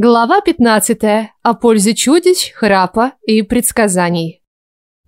Глава 15. О пользе чудищ, храпа и предсказаний.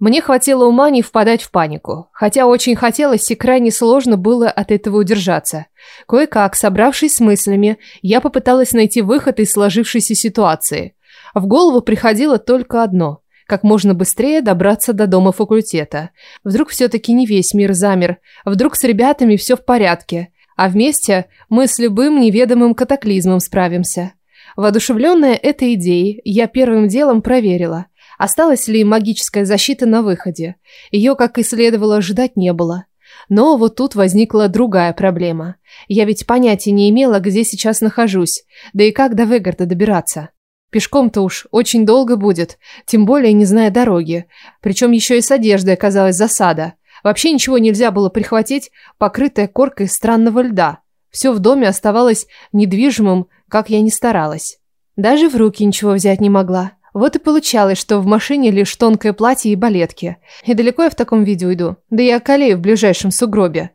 Мне хватило ума не впадать в панику, хотя очень хотелось и крайне сложно было от этого удержаться. Кое-как, собравшись с мыслями, я попыталась найти выход из сложившейся ситуации. В голову приходило только одно – как можно быстрее добраться до дома факультета. Вдруг все-таки не весь мир замер, вдруг с ребятами все в порядке, а вместе мы с любым неведомым катаклизмом справимся. Воодушевленная этой идеей, я первым делом проверила, осталась ли магическая защита на выходе. Ее, как и следовало, ждать не было. Но вот тут возникла другая проблема. Я ведь понятия не имела, где сейчас нахожусь, да и как до Вегарда добираться. Пешком-то уж очень долго будет, тем более не зная дороги. Причем еще и с одеждой оказалась засада. Вообще ничего нельзя было прихватить, покрытое коркой странного льда. Все в доме оставалось недвижимым как я не старалась. Даже в руки ничего взять не могла. Вот и получалось, что в машине лишь тонкое платье и балетки. И далеко я в таком виде уйду. Да я околею в ближайшем сугробе.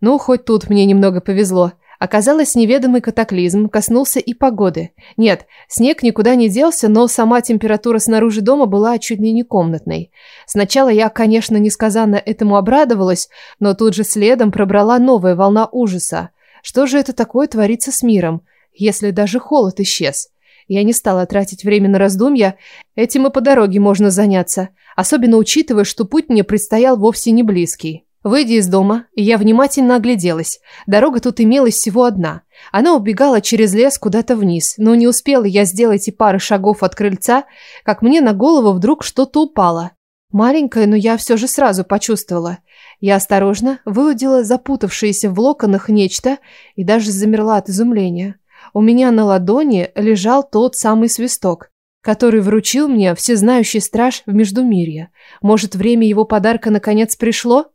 Ну, хоть тут мне немного повезло. Оказалось, неведомый катаклизм коснулся и погоды. Нет, снег никуда не делся, но сама температура снаружи дома была чуть ли не комнатной. Сначала я, конечно, несказанно этому обрадовалась, но тут же следом пробрала новая волна ужаса. Что же это такое творится с миром? если даже холод исчез. Я не стала тратить время на раздумья, этим и по дороге можно заняться, особенно учитывая, что путь мне предстоял вовсе не близкий. Выйдя из дома, я внимательно огляделась. Дорога тут имелась всего одна. Она убегала через лес куда-то вниз, но не успела я сделать и пары шагов от крыльца, как мне на голову вдруг что-то упало. Маленькое, но я все же сразу почувствовала. Я осторожно выудила запутавшееся в локонах нечто и даже замерла от изумления у меня на ладони лежал тот самый свисток, который вручил мне всезнающий страж в Междумирье. Может, время его подарка наконец пришло?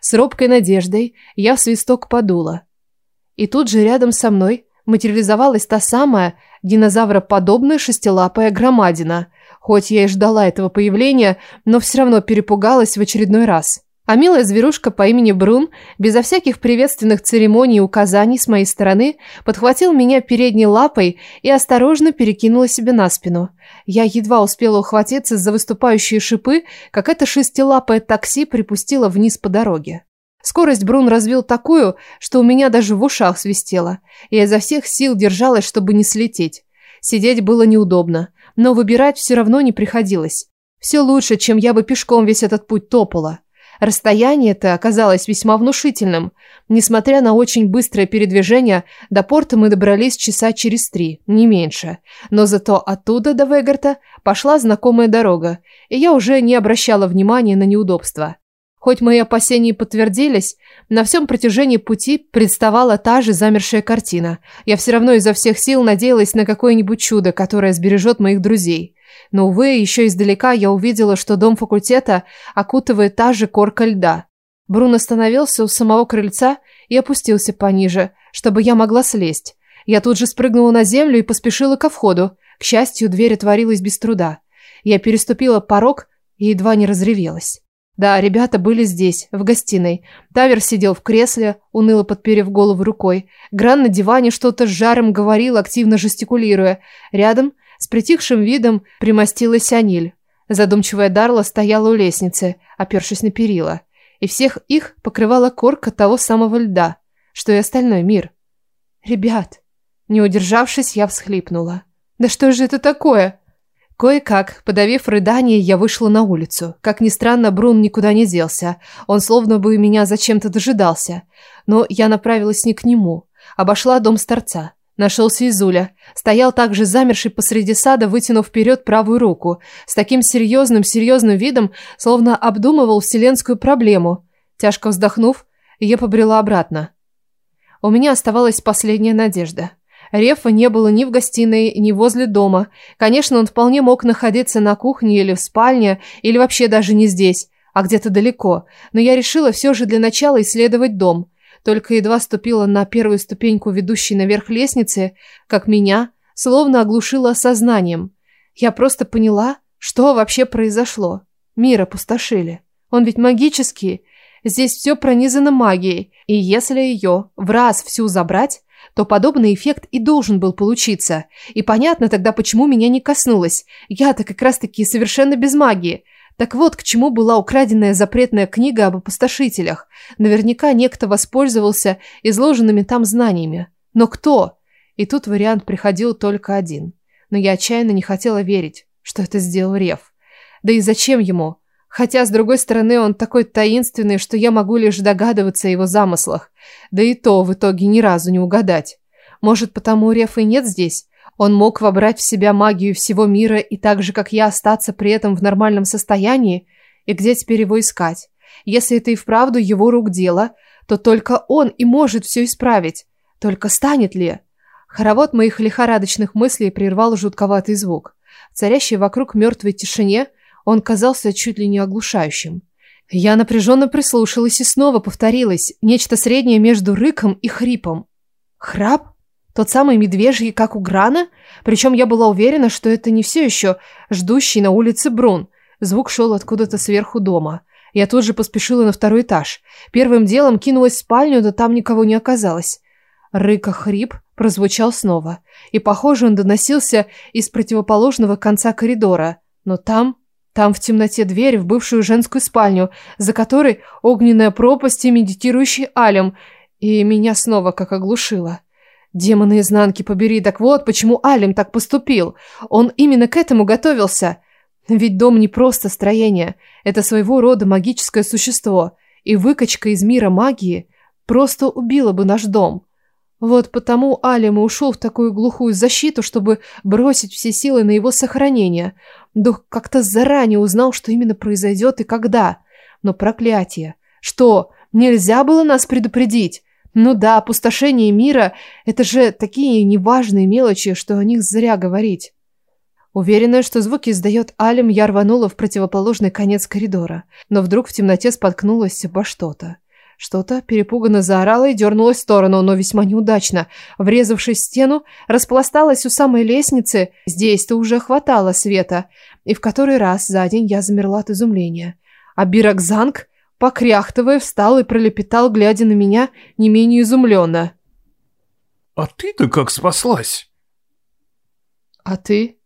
С робкой надеждой я в свисток подула. И тут же рядом со мной материализовалась та самая динозавроподобная шестилапая громадина. Хоть я и ждала этого появления, но все равно перепугалась в очередной раз. А милая зверушка по имени Брун, безо всяких приветственных церемоний и указаний с моей стороны, подхватил меня передней лапой и осторожно перекинула себе на спину. Я едва успела ухватиться за выступающие шипы, как это шестилапое такси припустило вниз по дороге. Скорость Брун развил такую, что у меня даже в ушах свистело. Я изо всех сил держалась, чтобы не слететь. Сидеть было неудобно, но выбирать все равно не приходилось. Все лучше, чем я бы пешком весь этот путь топала. Расстояние это оказалось весьма внушительным. Несмотря на очень быстрое передвижение, до порта мы добрались часа через три, не меньше. Но зато оттуда до Вегарта пошла знакомая дорога, и я уже не обращала внимания на неудобства. Хоть мои опасения подтвердились, на всем протяжении пути представала та же замершая картина. Я все равно изо всех сил надеялась на какое-нибудь чудо, которое сбережет моих друзей. Но, увы, еще издалека я увидела, что дом факультета окутывает та же корка льда. Брун остановился у самого крыльца и опустился пониже, чтобы я могла слезть. Я тут же спрыгнула на землю и поспешила ко входу. К счастью, дверь отворилась без труда. Я переступила порог и едва не разревелась. Да, ребята были здесь, в гостиной. Тавер сидел в кресле, уныло подперев голову рукой. Гран на диване что-то с жаром говорил, активно жестикулируя. Рядом – с притихшим видом примостилась Аниль. Задумчивая Дарла стояла у лестницы, опершись на перила, и всех их покрывала корка того самого льда, что и остальной мир. «Ребят!» Не удержавшись, я всхлипнула. «Да что же это такое?» Кое-как, подавив рыдание, я вышла на улицу. Как ни странно, Брун никуда не делся. Он словно бы меня зачем-то дожидался. Но я направилась не к нему. Обошла дом старца. Нашелся Изуля. Стоял также замерший посреди сада, вытянув вперед правую руку. С таким серьезным, серьезным видом, словно обдумывал вселенскую проблему. Тяжко вздохнув, я побрела обратно. У меня оставалась последняя надежда. Рефа не было ни в гостиной, ни возле дома. Конечно, он вполне мог находиться на кухне или в спальне, или вообще даже не здесь, а где-то далеко. Но я решила все же для начала исследовать дом – только едва ступила на первую ступеньку, ведущей наверх лестницы, как меня, словно оглушило сознанием. Я просто поняла, что вообще произошло. Мир опустошили. Он ведь магический. Здесь все пронизано магией, и если ее в раз всю забрать, то подобный эффект и должен был получиться. И понятно тогда, почему меня не коснулось. Я-то как раз-таки совершенно без магии – так вот, к чему была украденная запретная книга об опустошителях. Наверняка некто воспользовался изложенными там знаниями. Но кто? И тут вариант приходил только один. Но я отчаянно не хотела верить, что это сделал Рев. Да и зачем ему? Хотя, с другой стороны, он такой таинственный, что я могу лишь догадываться о его замыслах. Да и то в итоге ни разу не угадать. Может, потому Рев и нет здесь? Он мог вобрать в себя магию всего мира и так же, как я, остаться при этом в нормальном состоянии? И где теперь его искать? Если это и вправду его рук дело, то только он и может все исправить. Только станет ли? Хоровод моих лихорадочных мыслей прервал жутковатый звук. В царящей вокруг мертвой тишине он казался чуть ли не оглушающим. Я напряженно прислушалась и снова повторилось нечто среднее между рыком и хрипом. «Храп?» Тот самый медвежий, как у Грана? Причем я была уверена, что это не все еще ждущий на улице Брун. Звук шел откуда-то сверху дома. Я тут же поспешила на второй этаж. Первым делом кинулась в спальню, но там никого не оказалось. Рыка-хрип прозвучал снова. И, похоже, он доносился из противоположного конца коридора. Но там... Там в темноте дверь в бывшую женскую спальню, за которой огненная пропасть и медитирующий Алем. И меня снова как оглушило. Демоны изнанки побери, так вот почему Алим так поступил. Он именно к этому готовился. Ведь дом не просто строение. Это своего рода магическое существо. И выкачка из мира магии просто убила бы наш дом. Вот потому Алим и ушел в такую глухую защиту, чтобы бросить все силы на его сохранение. Дух как-то заранее узнал, что именно произойдет и когда. Но проклятие. Что, нельзя было нас предупредить? Ну да, опустошение мира – это же такие неважные мелочи, что о них зря говорить. Уверенная, что звуки издает Алим, я рванула в противоположный конец коридора, но вдруг в темноте споткнулась обо что-то. Что-то перепуганно заорало и дернулось в сторону, но весьма неудачно. Врезавшись в стену, распласталась у самой лестницы, здесь-то уже хватало света, и в который раз за день я замерла от изумления. А Биракзанг Покряхтывая, встал и пролепетал, глядя на меня не менее изумленно. «А ты-то как спаслась?» «А ты?»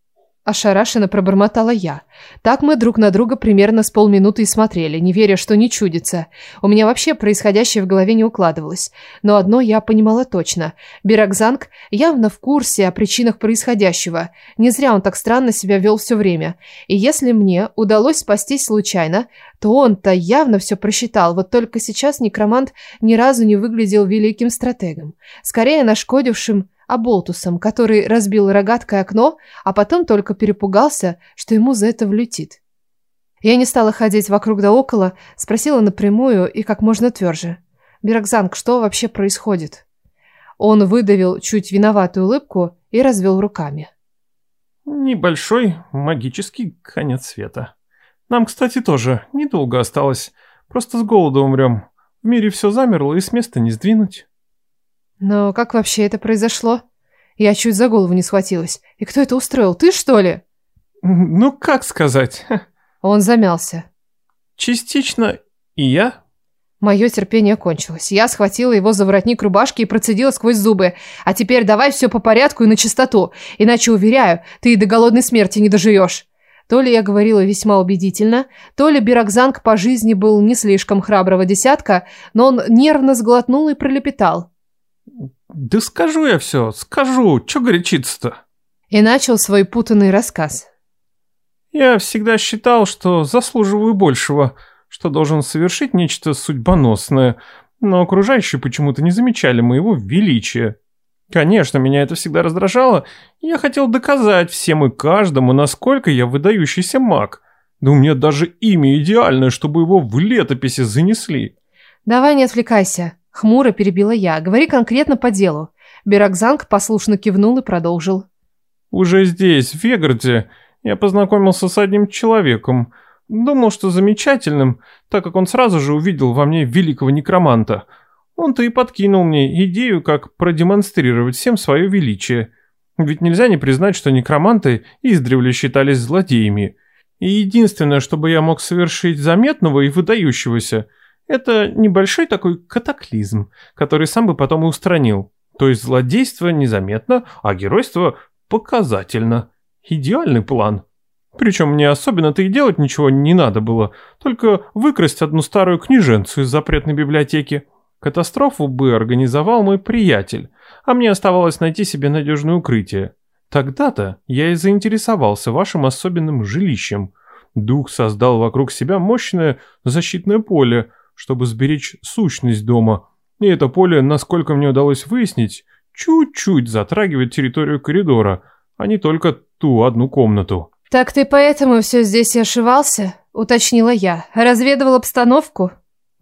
Ошарашенно пробормотала я. Так мы друг на друга примерно с полминуты и смотрели, не веря, что не чудится. У меня вообще происходящее в голове не укладывалось. Но одно я понимала точно. Биракзанг явно в курсе о причинах происходящего. Не зря он так странно себя вел все время. И если мне удалось спастись случайно, то он-то явно все просчитал. Вот только сейчас некромант ни разу не выглядел великим стратегом. Скорее нашкодившим болтусом, который разбил рогаткой окно, а потом только перепугался, что ему за это влетит. Я не стала ходить вокруг да около, спросила напрямую и как можно тверже. «Бирокзанг, что вообще происходит?» Он выдавил чуть виноватую улыбку и развел руками. «Небольшой магический конец света. Нам, кстати, тоже недолго осталось. Просто с голоду умрем. В мире все замерло и с места не сдвинуть». Но как вообще это произошло? Я чуть за голову не схватилась. И кто это устроил, ты что ли? Ну, как сказать? Он замялся. Частично и я. Мое терпение кончилось. Я схватила его за воротник рубашки и процедила сквозь зубы. А теперь давай все по порядку и на чистоту. Иначе, уверяю, ты и до голодной смерти не доживешь. То ли я говорила весьма убедительно, то ли Бирокзанг по жизни был не слишком храброго десятка, но он нервно сглотнул и пролепетал. Да скажу я все, скажу, что горячиться-то? И начал свой путанный рассказ. Я всегда считал, что заслуживаю большего, что должен совершить нечто судьбоносное, но окружающие почему-то не замечали моего величия. Конечно, меня это всегда раздражало, я хотел доказать всем и каждому, насколько я выдающийся маг. Да у меня даже имя идеальное, чтобы его в летописи занесли. Давай не отвлекайся, Хмуро перебила я. Говори конкретно по делу. Бирокзанг послушно кивнул и продолжил. Уже здесь, в Вегарде, я познакомился с одним человеком. Думал, что замечательным, так как он сразу же увидел во мне великого некроманта. Он-то и подкинул мне идею, как продемонстрировать всем свое величие. Ведь нельзя не признать, что некроманты издревле считались злодеями. И единственное, чтобы я мог совершить заметного и выдающегося – это небольшой такой катаклизм, который сам бы потом и устранил. То есть злодейство незаметно, а геройство показательно. Идеальный план. Причем мне особенно-то и делать ничего не надо было, только выкрасть одну старую книженцу из запретной библиотеки. Катастрофу бы организовал мой приятель, а мне оставалось найти себе надежное укрытие. Тогда-то я и заинтересовался вашим особенным жилищем. Дух создал вокруг себя мощное защитное поле – чтобы сберечь сущность дома. И это поле, насколько мне удалось выяснить, чуть-чуть затрагивает территорию коридора, а не только ту одну комнату. «Так ты поэтому все здесь и ошивался?» – уточнила я. «Разведывал обстановку?»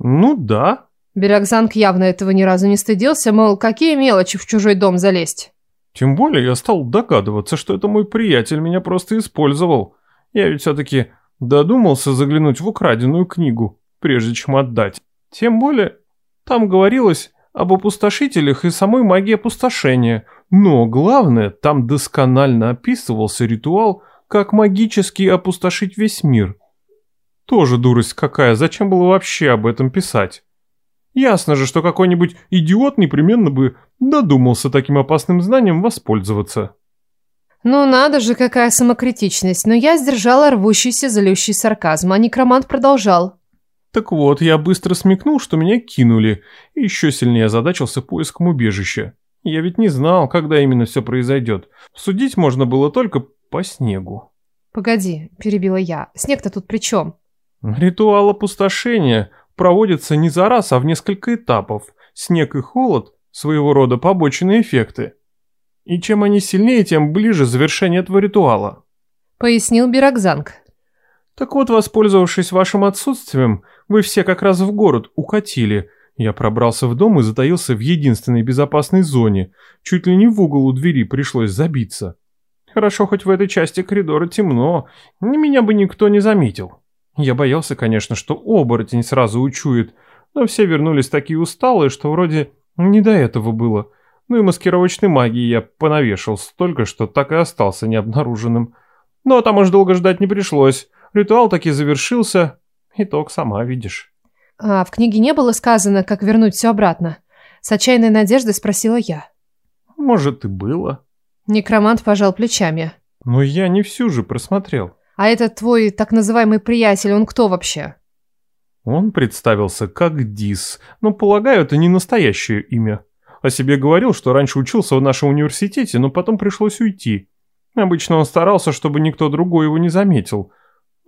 «Ну да». Берегзанг явно этого ни разу не стыдился, мол, какие мелочи в чужой дом залезть. Тем более я стал догадываться, что это мой приятель меня просто использовал. Я ведь все-таки додумался заглянуть в украденную книгу прежде чем отдать. Тем более, там говорилось об опустошителях и самой магии опустошения, но главное, там досконально описывался ритуал, как магически опустошить весь мир. Тоже дурость какая, зачем было вообще об этом писать? Ясно же, что какой-нибудь идиот непременно бы додумался таким опасным знанием воспользоваться. Ну надо же, какая самокритичность, но я сдержала рвущийся, злющий сарказм, а некромант продолжал. Так вот, я быстро смекнул, что меня кинули, и еще сильнее озадачился поиском убежища. Я ведь не знал, когда именно все произойдет. Судить можно было только по снегу. «Погоди», — перебила я, — «снег-то тут при чем?» «Ритуал опустошения проводится не за раз, а в несколько этапов. Снег и холод — своего рода побочные эффекты. И чем они сильнее, тем ближе завершение этого ритуала». Пояснил Бирокзанг. «Так вот, воспользовавшись вашим отсутствием, вы все как раз в город укатили. Я пробрался в дом и затаился в единственной безопасной зоне. Чуть ли не в угол у двери пришлось забиться. Хорошо, хоть в этой части коридора темно. Меня бы никто не заметил. Я боялся, конечно, что оборотень сразу учует, но все вернулись такие усталые, что вроде не до этого было. Ну и маскировочной магии я понавешал столько, что так и остался необнаруженным. Но там уж долго ждать не пришлось. Ритуал таки завершился, Итог сама видишь. А в книге не было сказано, как вернуть все обратно? С отчаянной надеждой спросила я. Может, и было. Некромант пожал плечами. Но я не всю же просмотрел. А этот твой так называемый приятель, он кто вообще? Он представился как Дис, но, полагаю, это не настоящее имя. О себе говорил, что раньше учился в нашем университете, но потом пришлось уйти. Обычно он старался, чтобы никто другой его не заметил.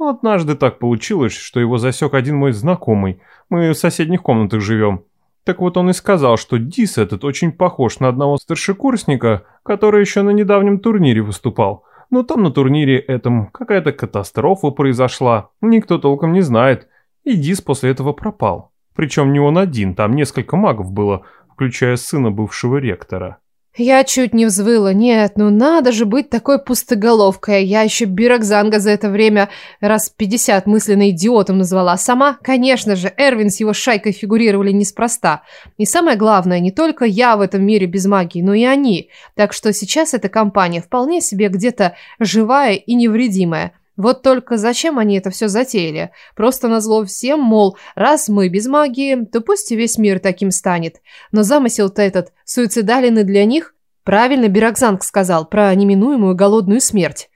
Однажды так получилось, что его засек один мой знакомый. Мы в соседних комнатах живем. Так вот он и сказал, что Дис этот очень похож на одного старшекурсника, который еще на недавнем турнире выступал. Но там на турнире этом какая-то катастрофа произошла, никто толком не знает, и Дис после этого пропал. Причем не он один, там несколько магов было, включая сына бывшего ректора. Я чуть не взвыла. Нет, ну надо же быть такой пустоголовкой. Я еще Бирокзанга за это время раз 50 мысленно идиотом назвала. Сама, конечно же, Эрвин с его шайкой фигурировали неспроста. И самое главное, не только я в этом мире без магии, но и они. Так что сейчас эта компания вполне себе где-то живая и невредимая. Вот только зачем они это все затеяли? Просто назло всем, мол, раз мы без магии, то пусть и весь мир таким станет. Но замысел-то этот суицидален и для них. Правильно Бирокзанг сказал про неминуемую голодную смерть.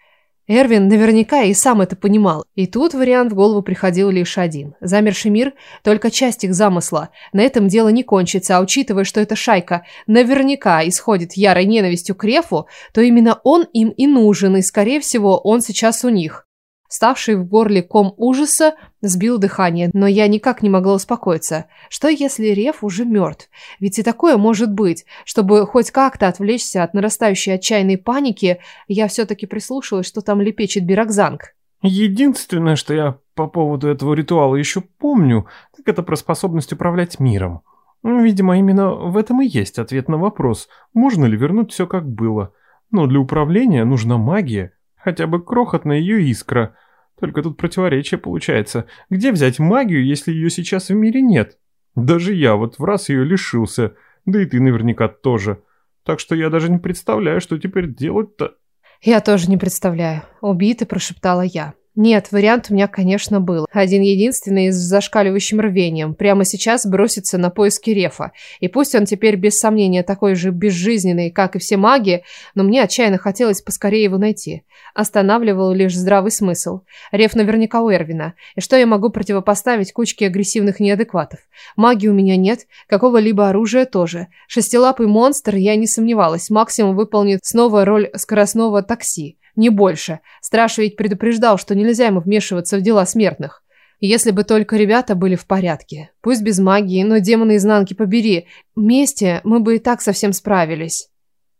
Эрвин наверняка и сам это понимал, и тут вариант в голову приходил лишь один. Замерший мир – только часть их замысла. На этом дело не кончится, а учитывая, что эта шайка наверняка исходит ярой ненавистью к Рефу, то именно он им и нужен, и, скорее всего, он сейчас у них ставший в горле ком ужаса, сбил дыхание, но я никак не могла успокоиться. Что если Рев уже мертв? Ведь и такое может быть. Чтобы хоть как-то отвлечься от нарастающей отчаянной паники, я все-таки прислушалась, что там лепечет Биракзанг. Единственное, что я по поводу этого ритуала еще помню, так это про способность управлять миром. Ну, видимо, именно в этом и есть ответ на вопрос, можно ли вернуть все как было. Но для управления нужна магия, хотя бы крохотная ее искра, только тут противоречие получается. Где взять магию, если ее сейчас в мире нет? Даже я вот в раз ее лишился, да и ты наверняка тоже. Так что я даже не представляю, что теперь делать-то». «Я тоже не представляю», — убито прошептала я. Нет, вариант у меня, конечно, был. Один-единственный с зашкаливающим рвением. Прямо сейчас бросится на поиски Рефа. И пусть он теперь, без сомнения, такой же безжизненный, как и все маги, но мне отчаянно хотелось поскорее его найти. Останавливал лишь здравый смысл. Реф наверняка у Эрвина. И что я могу противопоставить кучке агрессивных неадекватов? Маги у меня нет, какого-либо оружия тоже. Шестилапый монстр, я не сомневалась, максимум выполнит снова роль скоростного такси не больше. Страша ведь предупреждал, что нельзя ему вмешиваться в дела смертных. Если бы только ребята были в порядке. Пусть без магии, но демоны изнанки побери. Вместе мы бы и так совсем справились.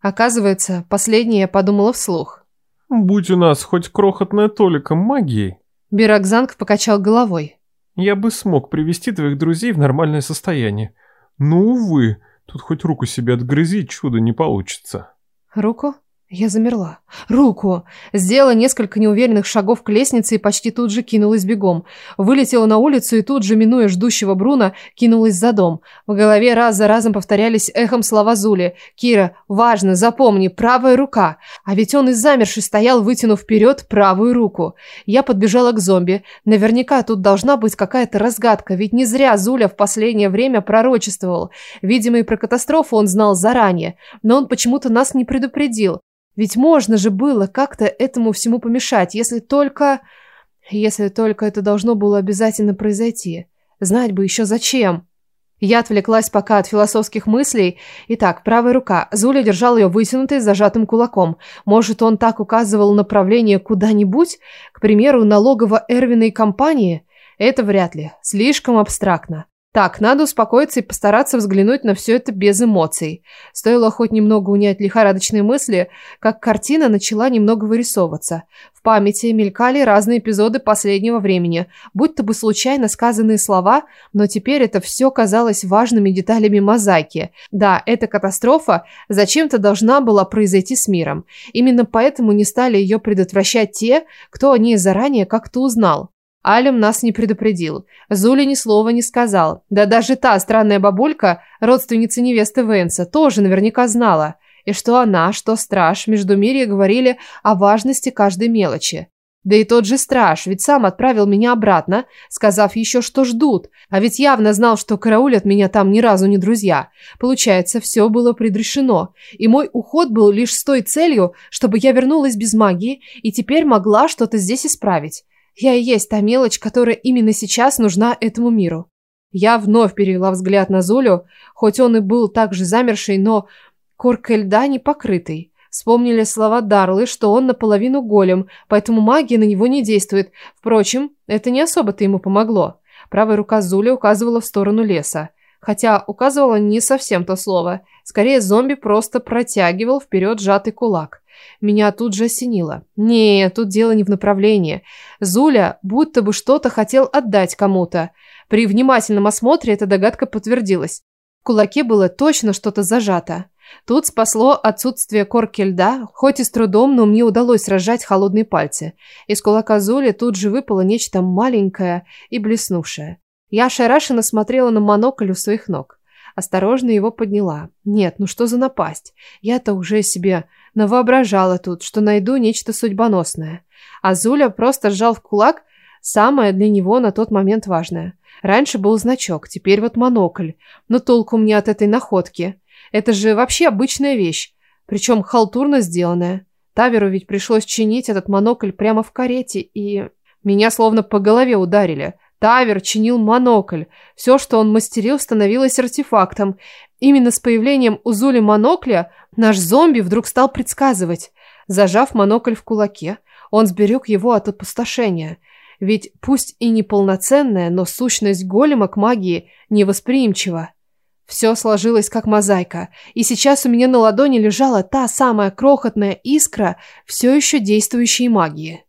Оказывается, последнее я подумала вслух. Будь у нас хоть крохотная толика магии. Бирокзанг покачал головой. Я бы смог привести твоих друзей в нормальное состояние. Ну увы, тут хоть руку себе отгрызить чудо не получится. Руку? Я замерла. Руку! Сделала несколько неуверенных шагов к лестнице и почти тут же кинулась бегом. Вылетела на улицу и тут же, минуя ждущего Бруна, кинулась за дом. В голове раз за разом повторялись эхом слова Зули. «Кира, важно, запомни, правая рука!» А ведь он и замерший стоял, вытянув вперед правую руку. Я подбежала к зомби. Наверняка тут должна быть какая-то разгадка, ведь не зря Зуля в последнее время пророчествовал. Видимо, и про катастрофу он знал заранее, но он почему-то нас не предупредил. Ведь можно же было как-то этому всему помешать, если только... Если только это должно было обязательно произойти. Знать бы еще зачем. Я отвлеклась пока от философских мыслей. Итак, правая рука. Зуля держал ее вытянутой, зажатым кулаком. Может, он так указывал направление куда-нибудь? К примеру, налогово Эрвина компании? Это вряд ли. Слишком абстрактно. Так, надо успокоиться и постараться взглянуть на все это без эмоций. Стоило хоть немного унять лихорадочные мысли, как картина начала немного вырисовываться. В памяти мелькали разные эпизоды последнего времени, будто бы случайно сказанные слова, но теперь это все казалось важными деталями мозаики. Да, эта катастрофа зачем-то должна была произойти с миром. Именно поэтому не стали ее предотвращать те, кто о ней заранее как-то узнал. Алим нас не предупредил. Зуля ни слова не сказал. Да даже та странная бабулька, родственница невесты Венса, тоже наверняка знала. И что она, что страж, междумирье говорили о важности каждой мелочи. Да и тот же страж, ведь сам отправил меня обратно, сказав еще, что ждут. А ведь явно знал, что караулят меня там ни разу не друзья. Получается, все было предрешено. И мой уход был лишь с той целью, чтобы я вернулась без магии и теперь могла что-то здесь исправить. Я и есть та мелочь, которая именно сейчас нужна этому миру. Я вновь перевела взгляд на Золю, хоть он и был также замерший, но коркой льда не покрытый. Вспомнили слова Дарлы, что он наполовину голем, поэтому магия на него не действует. Впрочем, это не особо-то ему помогло. Правая рука Зули указывала в сторону леса. Хотя указывала не совсем то слово. Скорее, зомби просто протягивал вперед сжатый кулак. Меня тут же осенило. Не, тут дело не в направлении. Зуля будто бы что-то хотел отдать кому-то. При внимательном осмотре эта догадка подтвердилась. В кулаке было точно что-то зажато. Тут спасло отсутствие корки льда, хоть и с трудом, но мне удалось сражать холодные пальцы. Из кулака Золи тут же выпало нечто маленькое и блеснувшее. Я ошарашенно смотрела на монокль у своих ног. Осторожно его подняла. Нет, ну что за напасть? Я-то уже себе но воображала тут, что найду нечто судьбоносное. А Зуля просто сжал в кулак самое для него на тот момент важное. Раньше был значок, теперь вот монокль. Но толку мне от этой находки. Это же вообще обычная вещь, причем халтурно сделанная. Таверу ведь пришлось чинить этот монокль прямо в карете, и... Меня словно по голове ударили. Тавер чинил монокль. Все, что он мастерил, становилось артефактом. Именно с появлением Узули Монокля наш зомби вдруг стал предсказывать. Зажав монокль в кулаке, он сберег его от опустошения. Ведь пусть и неполноценная, но сущность голема к магии невосприимчива. Все сложилось как мозаика, и сейчас у меня на ладони лежала та самая крохотная искра все еще действующей магии.